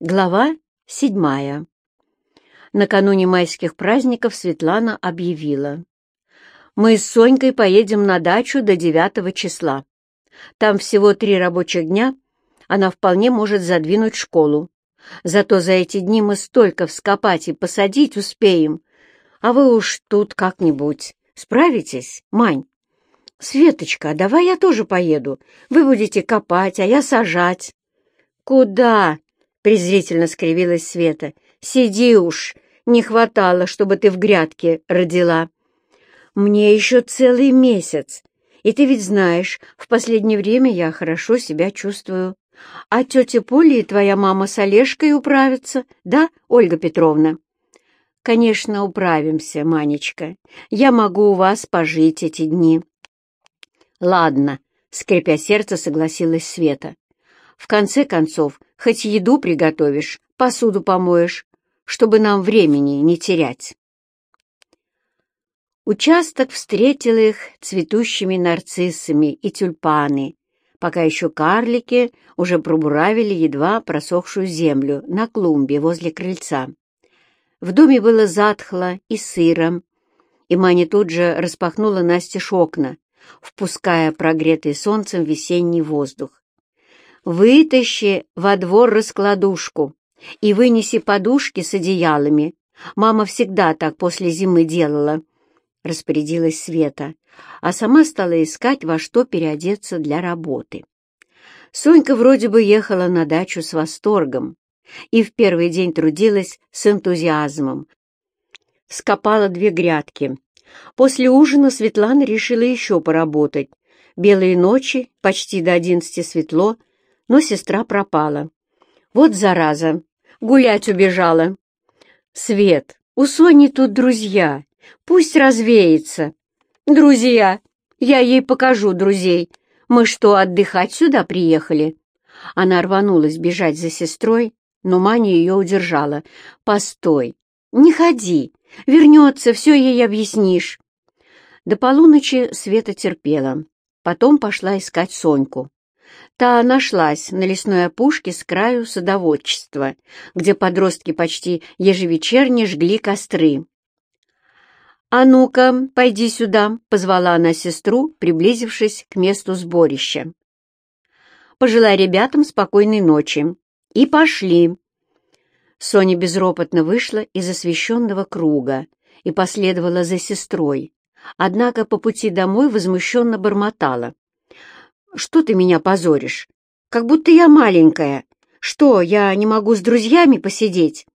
Глава седьмая. Накануне майских праздников Светлана объявила. «Мы с Сонькой поедем на дачу до 9 числа. Там всего три рабочих дня, она вполне может задвинуть школу. Зато за эти дни мы столько вскопать и посадить успеем. А вы уж тут как-нибудь справитесь, Мань?» «Светочка, давай я тоже поеду. Вы будете копать, а я сажать». «Куда?» Презрительно скривилась Света. «Сиди уж! Не хватало, чтобы ты в грядке родила!» «Мне еще целый месяц, и ты ведь знаешь, в последнее время я хорошо себя чувствую. А тетя Поля и твоя мама с Олежкой управятся, да, Ольга Петровна?» «Конечно, управимся, Манечка. Я могу у вас пожить эти дни». «Ладно», — скрипя сердце, согласилась Света. «В конце концов, Хоть еду приготовишь, посуду помоешь, чтобы нам времени не терять. Участок встретил их цветущими нарциссами и тюльпаны, пока еще карлики уже пробуравили едва просохшую землю на клумбе возле крыльца. В доме было затхло и сыро, и Маня тут же распахнула Насте окна, впуская прогретый солнцем весенний воздух. Вытащи во двор раскладушку и вынеси подушки с одеялами. Мама всегда так после зимы делала, — распорядилась Света, а сама стала искать, во что переодеться для работы. Сонька вроде бы ехала на дачу с восторгом и в первый день трудилась с энтузиазмом. Скопала две грядки. После ужина Светлана решила еще поработать. Белые ночи, почти до одиннадцати светло, но сестра пропала. Вот зараза, гулять убежала. Свет, у Сони тут друзья, пусть развеется. Друзья, я ей покажу друзей. Мы что, отдыхать сюда приехали? Она рванулась бежать за сестрой, но Маня ее удержала. «Постой, не ходи, вернется, все ей объяснишь». До полуночи Света терпела, потом пошла искать Соньку. Та нашлась на лесной опушке с краю садоводчества, где подростки почти ежевечерне жгли костры. «А ну-ка, пойди сюда», — позвала она сестру, приблизившись к месту сборища. «Пожелай ребятам спокойной ночи. И пошли». Соня безропотно вышла из освещенного круга и последовала за сестрой, однако по пути домой возмущенно бормотала. Что ты меня позоришь? Как будто я маленькая. Что, я не могу с друзьями посидеть?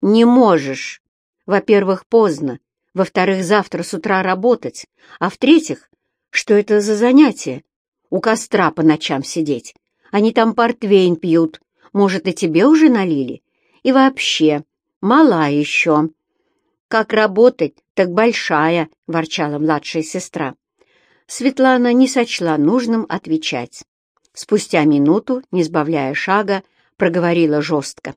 Не можешь. Во-первых, поздно. Во-вторых, завтра с утра работать. А в-третьих, что это за занятие? У костра по ночам сидеть. Они там портвейн пьют. Может, и тебе уже налили? И вообще, мала еще. Как работать, так большая, ворчала младшая сестра. Светлана не сочла нужным отвечать. Спустя минуту, не сбавляя шага, проговорила жестко.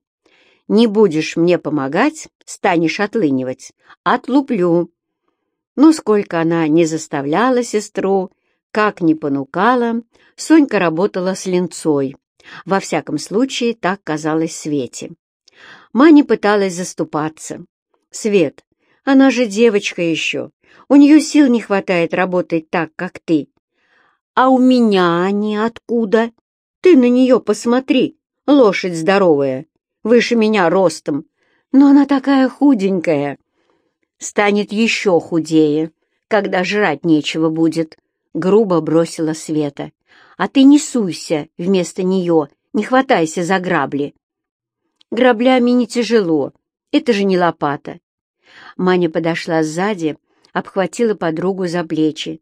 «Не будешь мне помогать, станешь отлынивать. Отлуплю». Но сколько она не заставляла сестру, как ни понукала, Сонька работала с линцой. Во всяком случае, так казалось Свете. Маня пыталась заступаться. «Свет, она же девочка еще, у нее сил не хватает работать так, как ты. А у меня они откуда? Ты на нее посмотри, лошадь здоровая, выше меня ростом, но она такая худенькая. Станет еще худее, когда жрать нечего будет, — грубо бросила Света. А ты не суйся вместо нее, не хватайся за грабли. Граблями не тяжело, это же не лопата. Маня подошла сзади, обхватила подругу за плечи.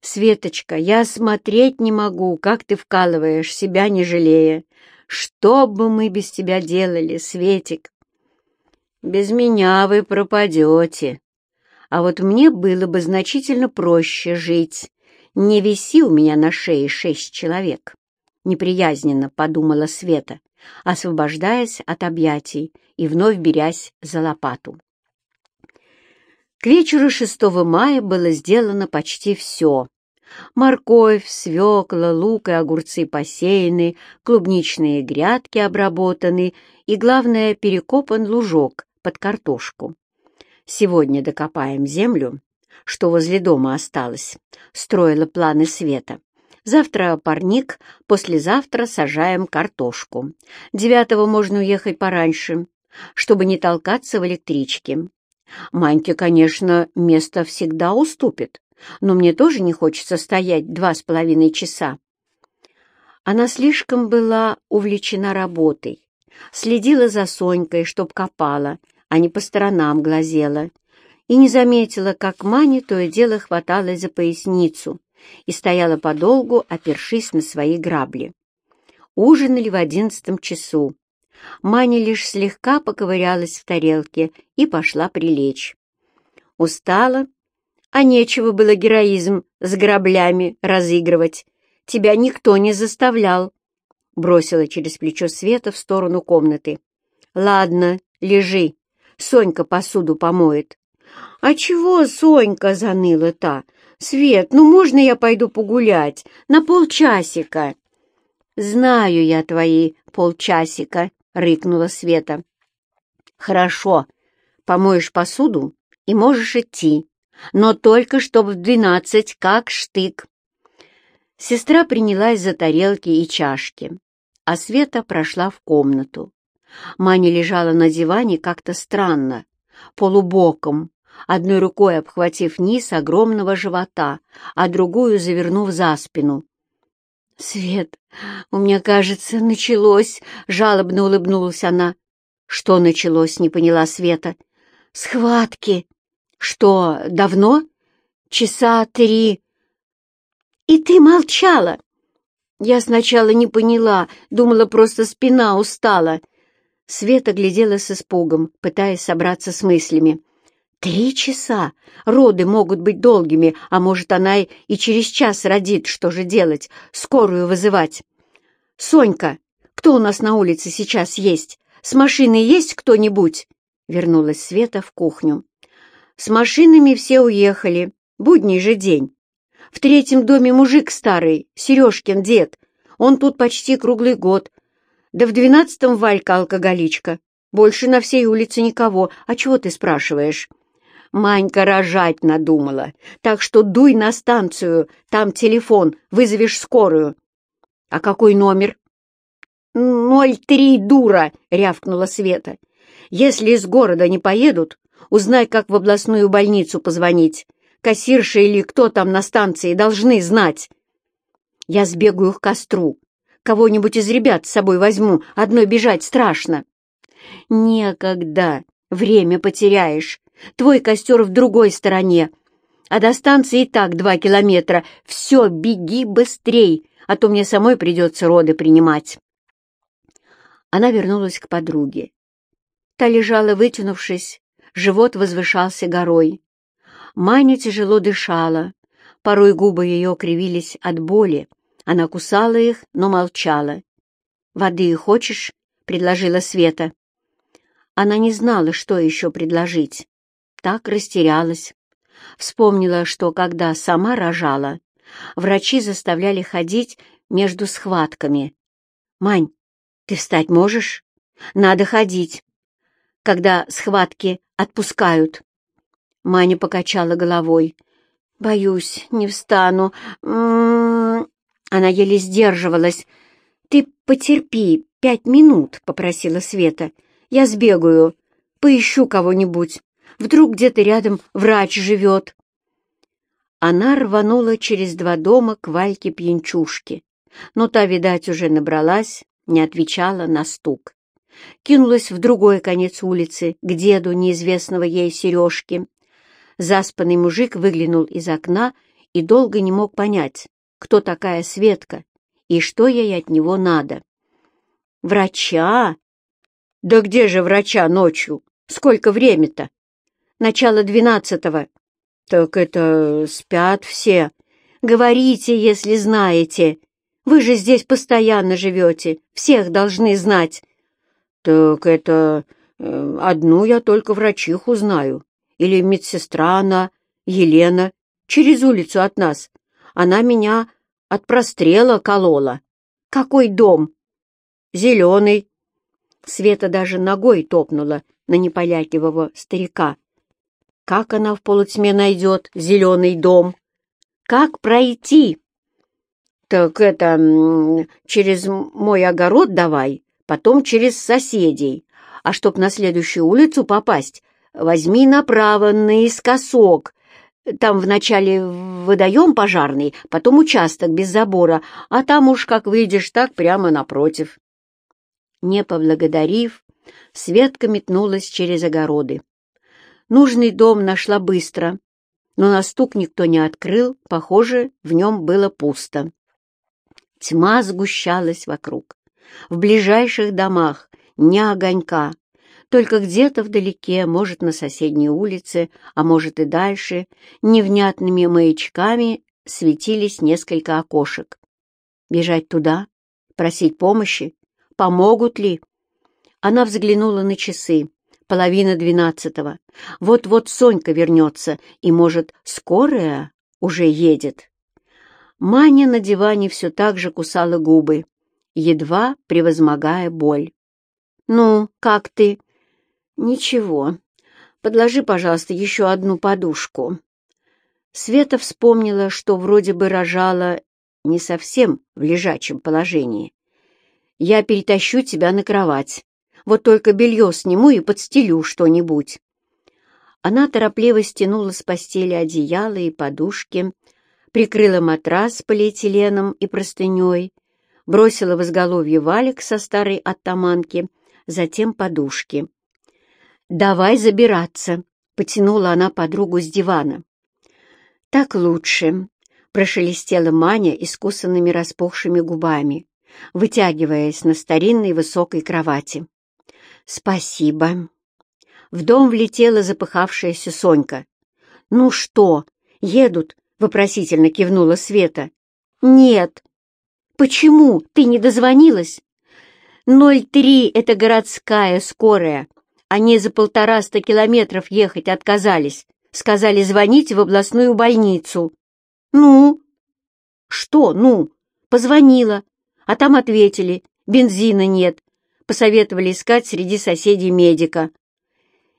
«Светочка, я смотреть не могу, как ты вкалываешь, себя не жалея. Что бы мы без тебя делали, Светик?» «Без меня вы пропадете. А вот мне было бы значительно проще жить. Не виси у меня на шее шесть человек», — неприязненно подумала Света, освобождаясь от объятий и вновь берясь за лопату. К вечеру 6 мая было сделано почти все. Морковь, свекла, лук и огурцы посеяны, клубничные грядки обработаны и, главное, перекопан лужок под картошку. Сегодня докопаем землю, что возле дома осталось, строила планы Света. Завтра парник, послезавтра сажаем картошку. Девятого можно уехать пораньше, чтобы не толкаться в электричке. Маньке, конечно, место всегда уступит, но мне тоже не хочется стоять два с половиной часа. Она слишком была увлечена работой, следила за Сонькой, чтоб копала, а не по сторонам глазела, и не заметила, как Маня то и дело хваталась за поясницу и стояла подолгу, опершись на свои грабли. Ужинали в одиннадцатом часу. Маня лишь слегка поковырялась в тарелке и пошла прилечь. Устала а нечего было героизм с граблями разыгрывать. Тебя никто не заставлял. Бросила через плечо Света в сторону комнаты. Ладно, лежи. Сонька посуду помоет. А чего Сонька заныла та? Свет, ну можно я пойду погулять? На полчасика. Знаю я твои полчасика, рыкнула Света. Хорошо, помоешь посуду и можешь идти но только чтоб в двенадцать, как штык. Сестра принялась за тарелки и чашки, а Света прошла в комнату. Маня лежала на диване как-то странно, полубоком, одной рукой обхватив низ огромного живота, а другую завернув за спину. «Свет, у меня, кажется, началось», — жалобно улыбнулась она. «Что началось?» — не поняла Света. «Схватки», «Что, давно?» «Часа три». «И ты молчала?» Я сначала не поняла, думала, просто спина устала. Света глядела с испугом, пытаясь собраться с мыслями. «Три часа! Роды могут быть долгими, а может, она и через час родит. Что же делать? Скорую вызывать?» «Сонька, кто у нас на улице сейчас есть? С машиной есть кто-нибудь?» Вернулась Света в кухню. С машинами все уехали. Будний же день. В третьем доме мужик старый, Сережкин дед. Он тут почти круглый год. Да в двенадцатом Валька алкоголичка. Больше на всей улице никого. А чего ты спрашиваешь? Манька рожать надумала. Так что дуй на станцию, там телефон, вызовешь скорую. А какой номер? «Ноль три, дура!» — рявкнула Света. «Если из города не поедут, Узнай, как в областную больницу позвонить. Кассирша или кто там на станции должны знать. Я сбегаю к костру. Кого-нибудь из ребят с собой возьму, одной бежать страшно. Некогда. Время потеряешь. Твой костер в другой стороне. А до станции и так два километра. Все, беги быстрей, а то мне самой придется роды принимать. Она вернулась к подруге. Та лежала, вытянувшись, живот возвышался горой. Маня тяжело дышала, порой губы ее кривились от боли. Она кусала их, но молчала. «Воды хочешь?» — предложила Света. Она не знала, что еще предложить. Так растерялась. Вспомнила, что когда сама рожала, врачи заставляли ходить между схватками. «Мань, ты встать можешь? Надо ходить когда схватки отпускают. Маня покачала головой. «Боюсь, не встану. М -м -м Она еле сдерживалась. «Ты потерпи пять минут», — попросила Света. «Я сбегаю, поищу кого-нибудь. Вдруг где-то рядом врач живет». Она рванула через два дома к Вальке Пьянчушке, но та, видать, уже набралась, не отвечала на стук кинулась в другой конец улицы, к деду неизвестного ей Сережки. Заспанный мужик выглянул из окна и долго не мог понять, кто такая Светка и что ей от него надо. «Врача? Да где же врача ночью? Сколько время-то? Начало двенадцатого. Так это спят все. Говорите, если знаете. Вы же здесь постоянно живете, всех должны знать. «Так это... Э, одну я только врачиху знаю. Или медсестра она, Елена, через улицу от нас. она меня от прострела колола. Какой дом? Зеленый. Света даже ногой топнула на неполякивого старика. Как она в полутьме найдет зеленый дом? Как пройти? Так это, через мой огород давай, потом через соседей. А чтоб на следующую улицу попасть, возьми направо наискосок. Там вначале водоем пожарный, потом участок без забора, а там уж как выйдешь, так прямо напротив. Не поблагодарив, Светка метнулась через огороды. Нужный дом нашла быстро, но на стук никто не открыл, похоже, в нем было пусто. Тьма сгущалась вокруг. В ближайших домах ни огонька, только где-то вдалеке, может, на соседней улице, а может и дальше, невнятными маячками светились несколько окошек. Бежать туда? Просить помощи? Помогут ли? Она взглянула на часы. Половина двенадцатого. Вот-вот Сонька вернется, и, может, скорая уже едет. Маня на диване все так же кусала губы, едва превозмогая боль. «Ну, как ты?» «Ничего. Подложи, пожалуйста, еще одну подушку». Света вспомнила, что вроде бы рожала не совсем в лежачем положении. «Я перетащу тебя на кровать. Вот только белье сниму и подстелю что-нибудь». Она торопливо стянула с постели одеяло и подушки, прикрыла матрас полиэтиленом и простыней, бросила в изголовье валик со старой оттаманки, затем подушки. «Давай забираться», — потянула она подругу с дивана. «Так лучше», — прошелестела Маня искусанными распухшими губами, вытягиваясь на старинной высокой кровати. «Спасибо». В дом влетела запыхавшаяся Сонька. «Ну что, едут?» — вопросительно кивнула Света. «Нет». «Почему? Ты не дозвонилась?» «Ноль три — это городская скорая. Они за полтораста километров ехать отказались. Сказали звонить в областную больницу. Ну? Что «ну»? Позвонила. А там ответили. Бензина нет. Посоветовали искать среди соседей медика.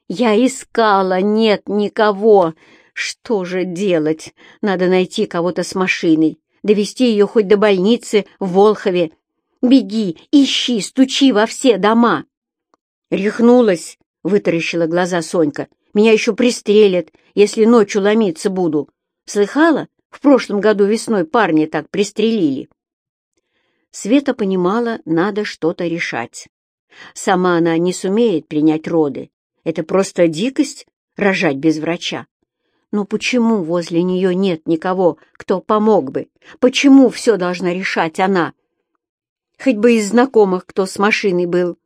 Я искала, нет никого. Что же делать? Надо найти кого-то с машиной. Довести ее хоть до больницы в Волхове. Беги, ищи, стучи во все дома. Рехнулась, — вытаращила глаза Сонька. «Меня еще пристрелят, если ночью ломиться буду. Слыхала? В прошлом году весной парня так пристрелили». Света понимала, надо что-то решать. Сама она не сумеет принять роды. Это просто дикость — рожать без врача. Но почему возле нее нет никого, кто помог бы? Почему все должна решать она? Хоть бы из знакомых кто с машиной был,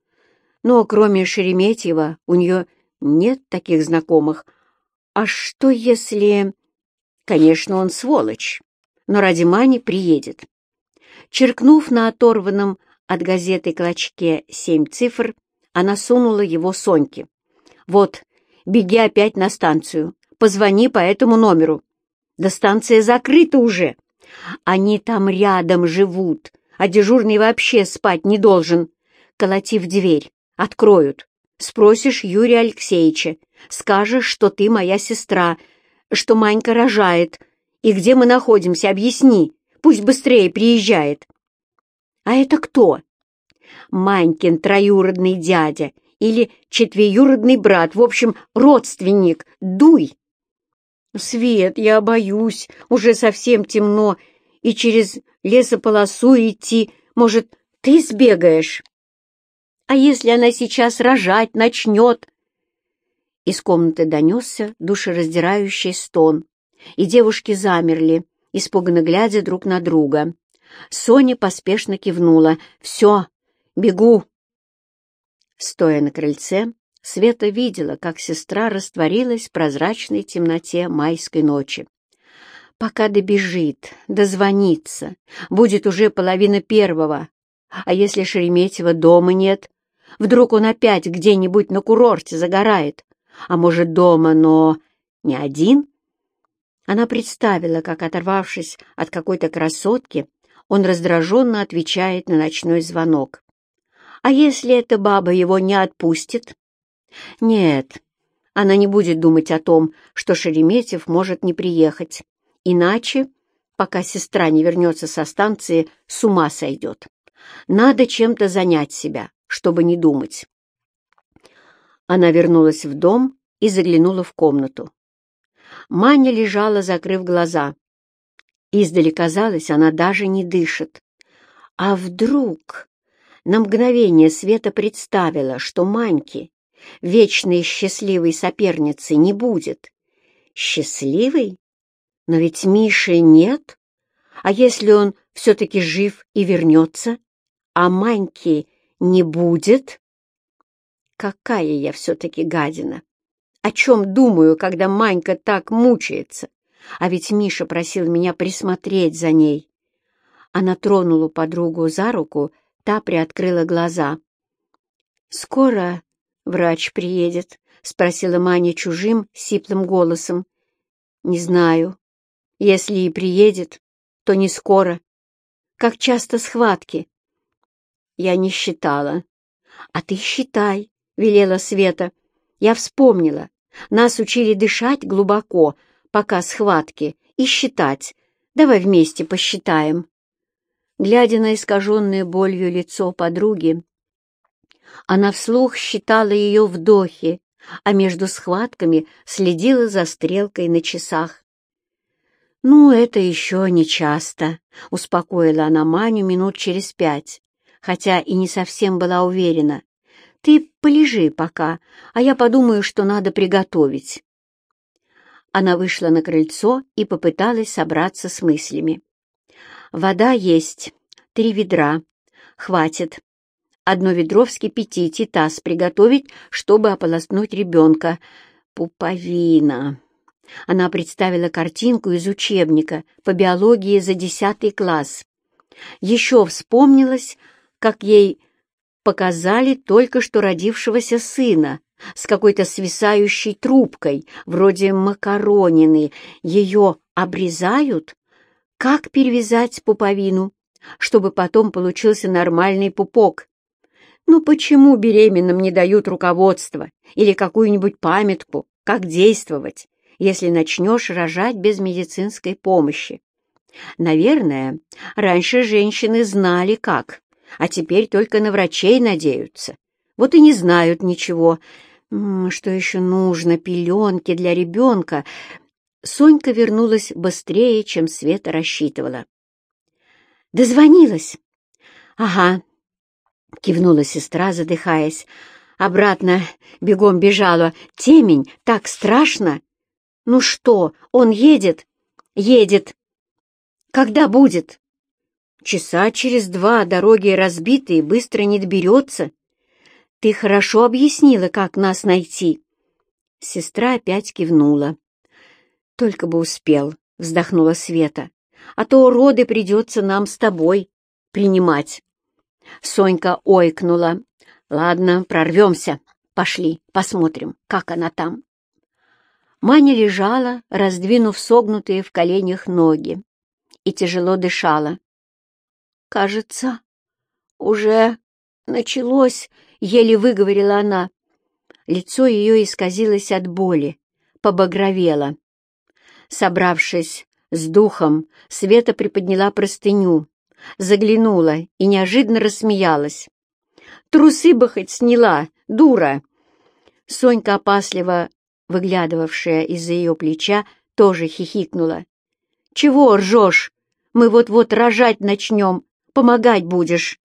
но кроме Шереметьева у нее нет таких знакомых. А что если... Конечно, он сволочь, но ради Мани приедет. Черкнув на оторванном от газеты клочке семь цифр, она сунула его Соньке. «Вот, беги опять на станцию, позвони по этому номеру. Да станция закрыта уже. Они там рядом живут, а дежурный вообще спать не должен. Колоти в дверь. Откроют. Спросишь Юрия Алексеевича. Скажешь, что ты моя сестра, что Манька рожает. И где мы находимся, объясни. Пусть быстрее приезжает. А это кто? Манькин троюродный дядя или четвеюродный брат, в общем, родственник. Дуй. Свет, я боюсь, уже совсем темно, и через лесополосу идти. Может, ты сбегаешь? А если она сейчас рожать начнет?» Из комнаты донесся душераздирающий стон, и девушки замерли, испуганно глядя друг на друга. Соня поспешно кивнула. «Все, бегу!» Стоя на крыльце, Света видела, как сестра растворилась в прозрачной темноте майской ночи. Пока добежит, дозвонится, будет уже половина первого. А если Шереметьева дома нет, Вдруг он опять где-нибудь на курорте загорает, а может, дома, но не один? Она представила, как, оторвавшись от какой-то красотки, он раздраженно отвечает на ночной звонок. А если эта баба его не отпустит? Нет, она не будет думать о том, что Шереметьев может не приехать. Иначе, пока сестра не вернется со станции, с ума сойдет. Надо чем-то занять себя, чтобы не думать. Она вернулась в дом и заглянула в комнату. Маня лежала, закрыв глаза. Издали казалось, она даже не дышит. А вдруг на мгновение Света представила, что Маньки, вечной счастливой соперницы, не будет. Счастливой? Но ведь Миши нет. А если он все-таки жив и вернется, а Маньки не будет? Какая я все-таки гадина! О чем думаю, когда Манька так мучается? А ведь Миша просил меня присмотреть за ней. Она тронула подругу за руку, та приоткрыла глаза. «Скоро врач приедет?» — спросила Маня чужим, сиплым голосом. «Не знаю. Если и приедет, то не скоро. Как часто схватки?» Я не считала. «А ты считай», — велела Света. «Я вспомнила. Нас учили дышать глубоко, пока схватки, и считать. Давай вместе посчитаем». Глядя на искаженное болью лицо подруги, она вслух считала ее вдохи, а между схватками следила за стрелкой на часах. «Ну, это еще не часто», — успокоила она Маню минут через пять, хотя и не совсем была уверена. «Ты полежи пока, а я подумаю, что надо приготовить». Она вышла на крыльцо и попыталась собраться с мыслями. «Вода есть, три ведра. Хватит. Одно ведро вскипятить и таз приготовить, чтобы ополоснуть ребенка. Пуповина». Она представила картинку из учебника по биологии за десятый класс. Еще вспомнилось, как ей показали только что родившегося сына с какой-то свисающей трубкой, вроде макаронины. Ее обрезают? Как перевязать пуповину, чтобы потом получился нормальный пупок? Ну почему беременным не дают руководство или какую-нибудь памятку, как действовать? если начнешь рожать без медицинской помощи. Наверное, раньше женщины знали как, а теперь только на врачей надеются. Вот и не знают ничего. Что еще нужно? Пеленки для ребенка. Сонька вернулась быстрее, чем Света рассчитывала. «Дозвонилась?» «Ага», — кивнула сестра, задыхаясь. Обратно бегом бежала. Темень, так страшно. «Ну что, он едет?» «Едет». «Когда будет?» «Часа через два, дороги разбитые, быстро не доберется. Ты хорошо объяснила, как нас найти». Сестра опять кивнула. «Только бы успел», — вздохнула Света. «А то уроды придется нам с тобой принимать». Сонька ойкнула. «Ладно, прорвемся. Пошли, посмотрим, как она там». Маня лежала, раздвинув согнутые в коленях ноги, и тяжело дышала. «Кажется, уже началось», — еле выговорила она. Лицо ее исказилось от боли, побагровело. Собравшись с духом, Света приподняла простыню, заглянула и неожиданно рассмеялась. «Трусы бы хоть сняла, дура!» Сонька опасливо выглядывавшая из-за ее плеча, тоже хихикнула. «Чего ржешь? Мы вот-вот рожать начнем. Помогать будешь!»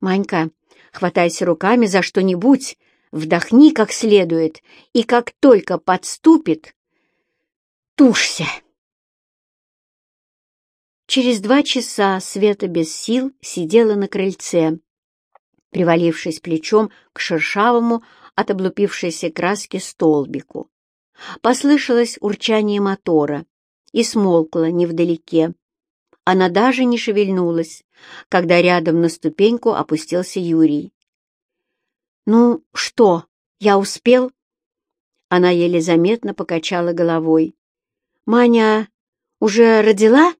«Манька, хватайся руками за что-нибудь, вдохни как следует, и как только подступит, тушься!» Через два часа Света без сил сидела на крыльце, привалившись плечом к шершавому от облупившейся краски столбику. Послышалось урчание мотора и смолкло невдалеке. Она даже не шевельнулась, когда рядом на ступеньку опустился Юрий. «Ну что, я успел?» Она еле заметно покачала головой. «Маня Уже родила?»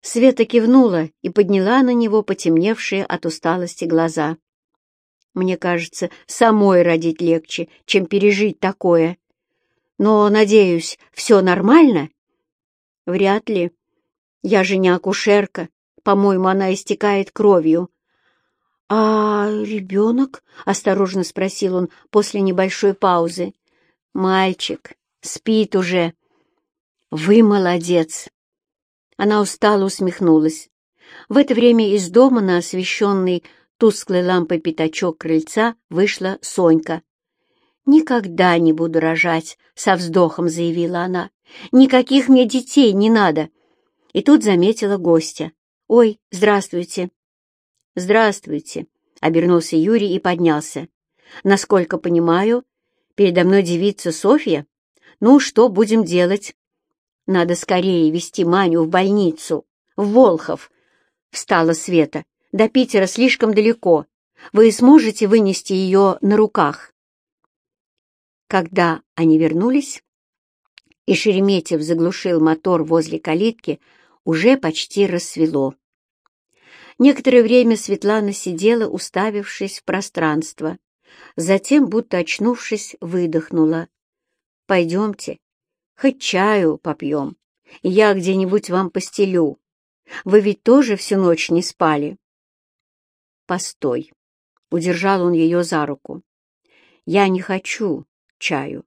Света кивнула и подняла на него потемневшие от усталости глаза. «Мне кажется, самой родить легче, чем пережить такое. Но, надеюсь, все нормально?» «Вряд ли. Я же не акушерка. По-моему, она истекает кровью». «А ребенок?» — осторожно спросил он после небольшой паузы. «Мальчик, спит уже». «Вы молодец!» Она устало усмехнулась. В это время из дома на освещенный тусклой лампой пятачок крыльца вышла Сонька. «Никогда не буду рожать», — со вздохом заявила она. «Никаких мне детей не надо». И тут заметила гостя. «Ой, здравствуйте». «Здравствуйте», — обернулся Юрий и поднялся. «Насколько понимаю, передо мной девица Софья? Ну, что будем делать?» Надо скорее вести Маню в больницу, в Волхов. Встала Света. До Питера слишком далеко. Вы сможете вынести ее на руках? Когда они вернулись, и Шереметьев заглушил мотор возле калитки, уже почти рассвело. Некоторое время Светлана сидела, уставившись в пространство. Затем, будто очнувшись, выдохнула. «Пойдемте, Хоть чаю попьем, и я где-нибудь вам постелю. Вы ведь тоже всю ночь не спали?» «Постой!» — удержал он ее за руку. «Я не хочу чаю.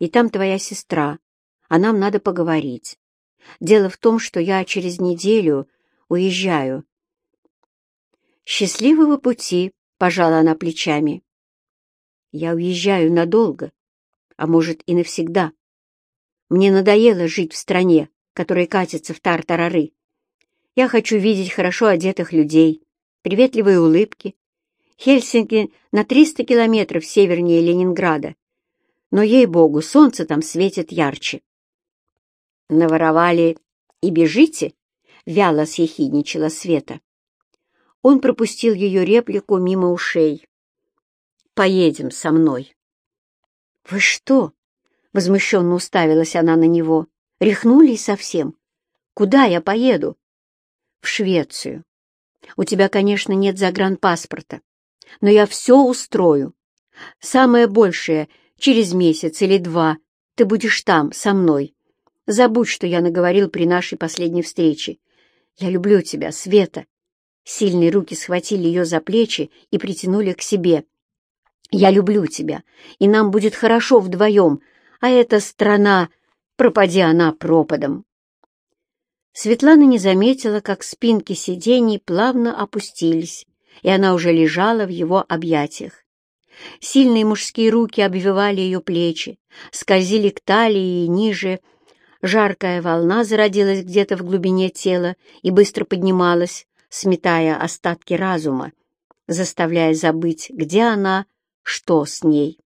И там твоя сестра, а нам надо поговорить. Дело в том, что я через неделю уезжаю». «Счастливого пути!» — пожала она плечами. «Я уезжаю надолго, а может и навсегда. Мне надоело жить в стране, которая катится в тартарары. Я хочу видеть хорошо одетых людей, приветливые улыбки. Хельсинки на 300 километров севернее Ленинграда. Но, ей-богу, солнце там светит ярче. Наворовали и бежите? Вяло съехидничала Света. Он пропустил ее реплику мимо ушей. «Поедем со мной». «Вы что, Возмущенно уставилась она на него. Рехнулись совсем. Куда я поеду? В Швецию. У тебя, конечно, нет загранпаспорта, но я все устрою. Самое большее, через месяц или два, ты будешь там, со мной. Забудь, что я наговорил при нашей последней встрече. Я люблю тебя, Света. Сильные руки схватили ее за плечи и притянули к себе. Я люблю тебя, и нам будет хорошо вдвоем, а эта страна, пропади она пропадом. Светлана не заметила, как спинки сидений плавно опустились, и она уже лежала в его объятиях. Сильные мужские руки обвивали ее плечи, скользили к талии и ниже. Жаркая волна зародилась где-то в глубине тела и быстро поднималась, сметая остатки разума, заставляя забыть, где она, что с ней.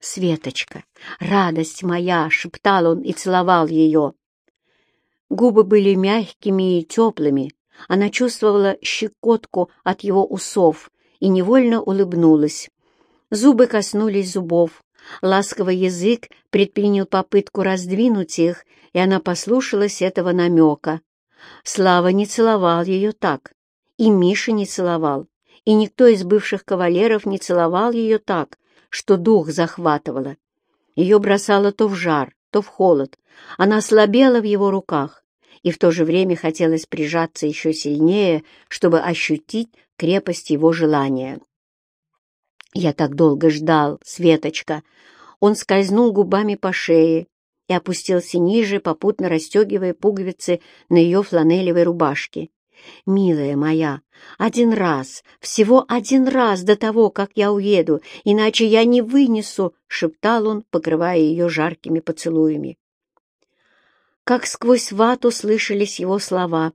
«Светочка, радость моя!» — шептал он и целовал ее. Губы были мягкими и теплыми. Она чувствовала щекотку от его усов и невольно улыбнулась. Зубы коснулись зубов. Ласковый язык предпринял попытку раздвинуть их, и она послушалась этого намека. Слава не целовал ее так, и Миша не целовал, и никто из бывших кавалеров не целовал ее так, что дух захватывало. Ее бросало то в жар, то в холод. Она слабела в его руках, и в то же время хотелось прижаться еще сильнее, чтобы ощутить крепость его желания. «Я так долго ждал, Светочка!» Он скользнул губами по шее и опустился ниже, попутно расстегивая пуговицы на ее фланелевой рубашке. «Милая моя, один раз, всего один раз до того, как я уеду, иначе я не вынесу», — шептал он, покрывая ее жаркими поцелуями. Как сквозь вату слышались его слова,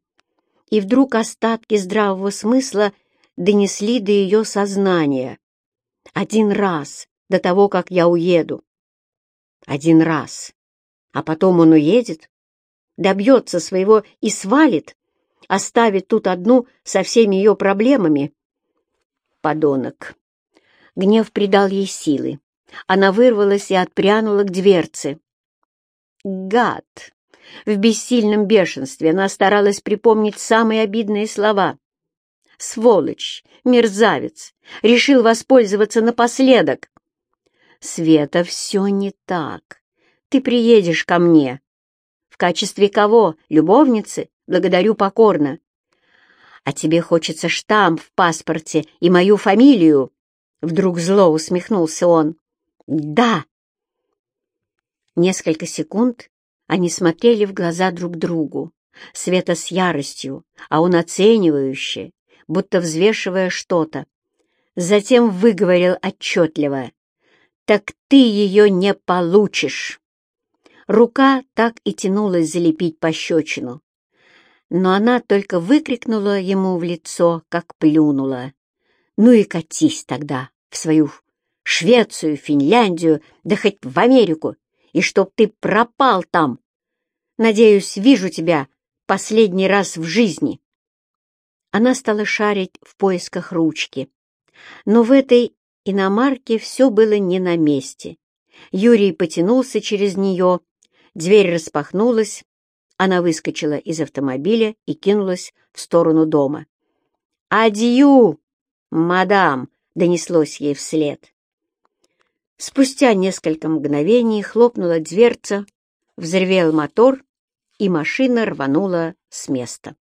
и вдруг остатки здравого смысла донесли до ее сознания. «Один раз, до того, как я уеду». «Один раз. А потом он уедет, добьется своего и свалит, оставит тут одну со всеми ее проблемами? Подонок. Гнев придал ей силы. Она вырвалась и отпрянула к дверце. «Гад!» В бессильном бешенстве она старалась припомнить самые обидные слова. «Сволочь! Мерзавец! Решил воспользоваться напоследок!» «Света, все не так. Ты приедешь ко мне». «В качестве кого? Любовницы? Благодарю покорно». «А тебе хочется штамп в паспорте и мою фамилию?» Вдруг зло усмехнулся он. «Да!» Несколько секунд они смотрели в глаза друг другу, Света с яростью, а он оценивающе, будто взвешивая что-то. Затем выговорил отчетливо. «Так ты ее не получишь!» Рука так и тянулась залепить пощечину. Но она только выкрикнула ему в лицо, как плюнула. «Ну и катись тогда в свою Швецию, Финляндию, да хоть в Америку, и чтоб ты пропал там. Надеюсь, вижу тебя последний раз в жизни». Она стала шарить в поисках ручки. Но в этой иномарке все было не на месте. Юрий потянулся через нее, дверь распахнулась, она выскочила из автомобиля и кинулась в сторону дома. «Адью, мадам!» — донеслось ей вслед. Спустя несколько мгновений хлопнула дверца, взревел мотор, и машина рванула с места.